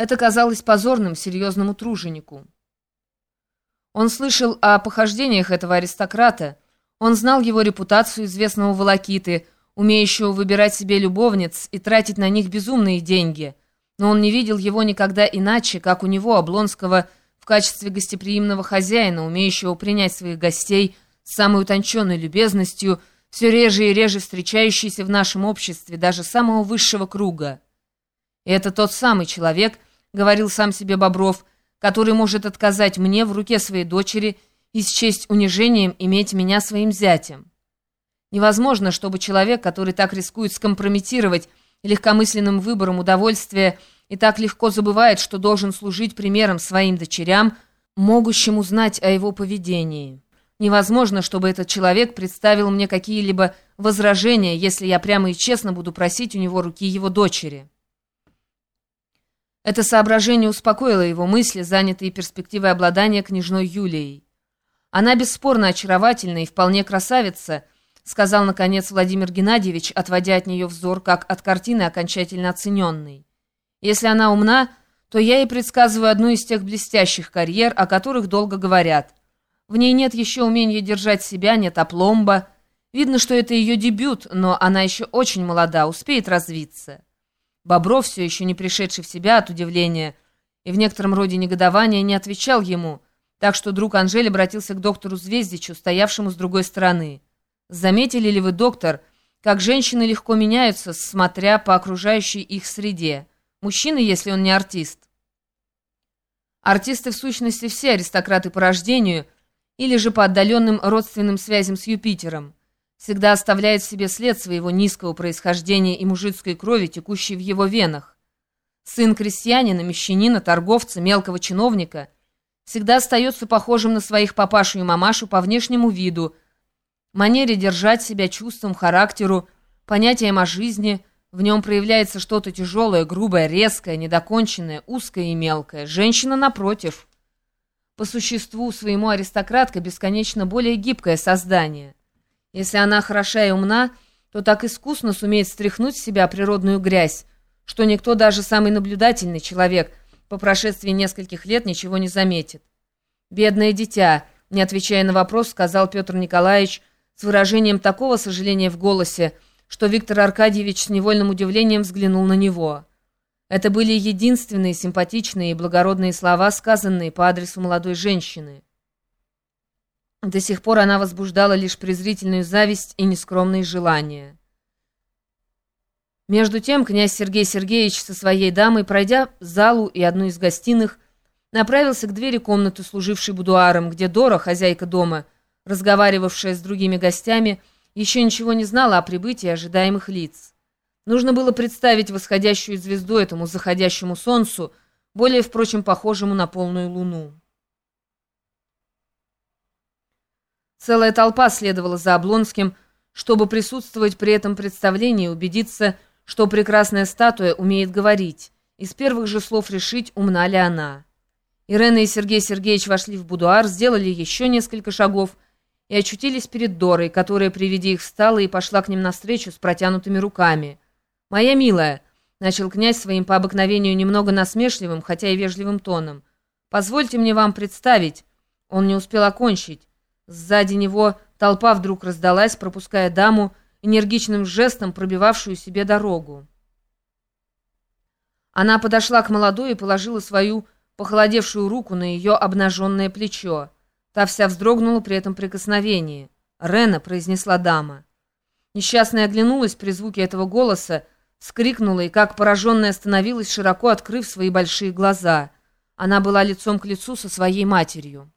Это казалось позорным серьезному труженику. Он слышал о похождениях этого аристократа, он знал его репутацию известного волокиты, умеющего выбирать себе любовниц и тратить на них безумные деньги, но он не видел его никогда иначе, как у него, Облонского, в качестве гостеприимного хозяина, умеющего принять своих гостей с самой утонченной любезностью, все реже и реже встречающийся в нашем обществе, даже самого высшего круга. И это тот самый человек, говорил сам себе Бобров, который может отказать мне в руке своей дочери и счесть унижением иметь меня своим зятем. Невозможно, чтобы человек, который так рискует скомпрометировать легкомысленным выбором удовольствия и так легко забывает, что должен служить примером своим дочерям, могущим узнать о его поведении. Невозможно, чтобы этот человек представил мне какие-либо возражения, если я прямо и честно буду просить у него руки его дочери. Это соображение успокоило его мысли, занятые перспективой обладания княжной Юлией. «Она бесспорно очаровательна и вполне красавица», сказал, наконец, Владимир Геннадьевич, отводя от нее взор, как от картины, окончательно оцененной. «Если она умна, то я ей предсказываю одну из тех блестящих карьер, о которых долго говорят. В ней нет еще умения держать себя, нет опломба. Видно, что это ее дебют, но она еще очень молода, успеет развиться». Бобров, все еще не пришедший в себя от удивления и в некотором роде негодования, не отвечал ему, так что друг Анжель обратился к доктору Звездичу, стоявшему с другой стороны. «Заметили ли вы, доктор, как женщины легко меняются, смотря по окружающей их среде? Мужчина, если он не артист?» Артисты, в сущности, все аристократы по рождению или же по отдаленным родственным связям с Юпитером всегда оставляет в себе след своего низкого происхождения и мужицкой крови, текущей в его венах. Сын крестьянина, мещанина, торговца, мелкого чиновника всегда остается похожим на своих папашу и мамашу по внешнему виду, манере держать себя, чувствам, характеру, понятиям о жизни. В нем проявляется что-то тяжелое, грубое, резкое, недоконченное, узкое и мелкое. Женщина, напротив, по существу своему аристократка бесконечно более гибкое создание – если она хороша и умна, то так искусно сумеет стряхнуть с себя природную грязь, что никто, даже самый наблюдательный человек, по прошествии нескольких лет ничего не заметит. «Бедное дитя», не отвечая на вопрос, сказал Петр Николаевич с выражением такого сожаления в голосе, что Виктор Аркадьевич с невольным удивлением взглянул на него. Это были единственные симпатичные и благородные слова, сказанные по адресу молодой женщины. До сих пор она возбуждала лишь презрительную зависть и нескромные желания. Между тем князь Сергей Сергеевич со своей дамой, пройдя залу и одну из гостиных, направился к двери комнаты, служившей будуаром, где Дора, хозяйка дома, разговаривавшая с другими гостями, еще ничего не знала о прибытии ожидаемых лиц. Нужно было представить восходящую звезду этому заходящему солнцу, более, впрочем, похожему на полную луну. Целая толпа следовала за Облонским, чтобы присутствовать при этом представлении и убедиться, что прекрасная статуя умеет говорить, и с первых же слов решить, умна ли она. Ирена и Сергей Сергеевич вошли в будуар, сделали еще несколько шагов и очутились перед Дорой, которая при виде их встала и пошла к ним навстречу с протянутыми руками. «Моя милая», — начал князь своим по обыкновению немного насмешливым, хотя и вежливым тоном, — «позвольте мне вам представить». Он не успел окончить. Сзади него толпа вдруг раздалась, пропуская даму, энергичным жестом пробивавшую себе дорогу. Она подошла к молодой и положила свою похолодевшую руку на ее обнаженное плечо. Та вся вздрогнула при этом прикосновении. «Рена», — произнесла дама. Несчастная оглянулась при звуке этого голоса, вскрикнула и, как пораженная, остановилась, широко открыв свои большие глаза. Она была лицом к лицу со своей матерью.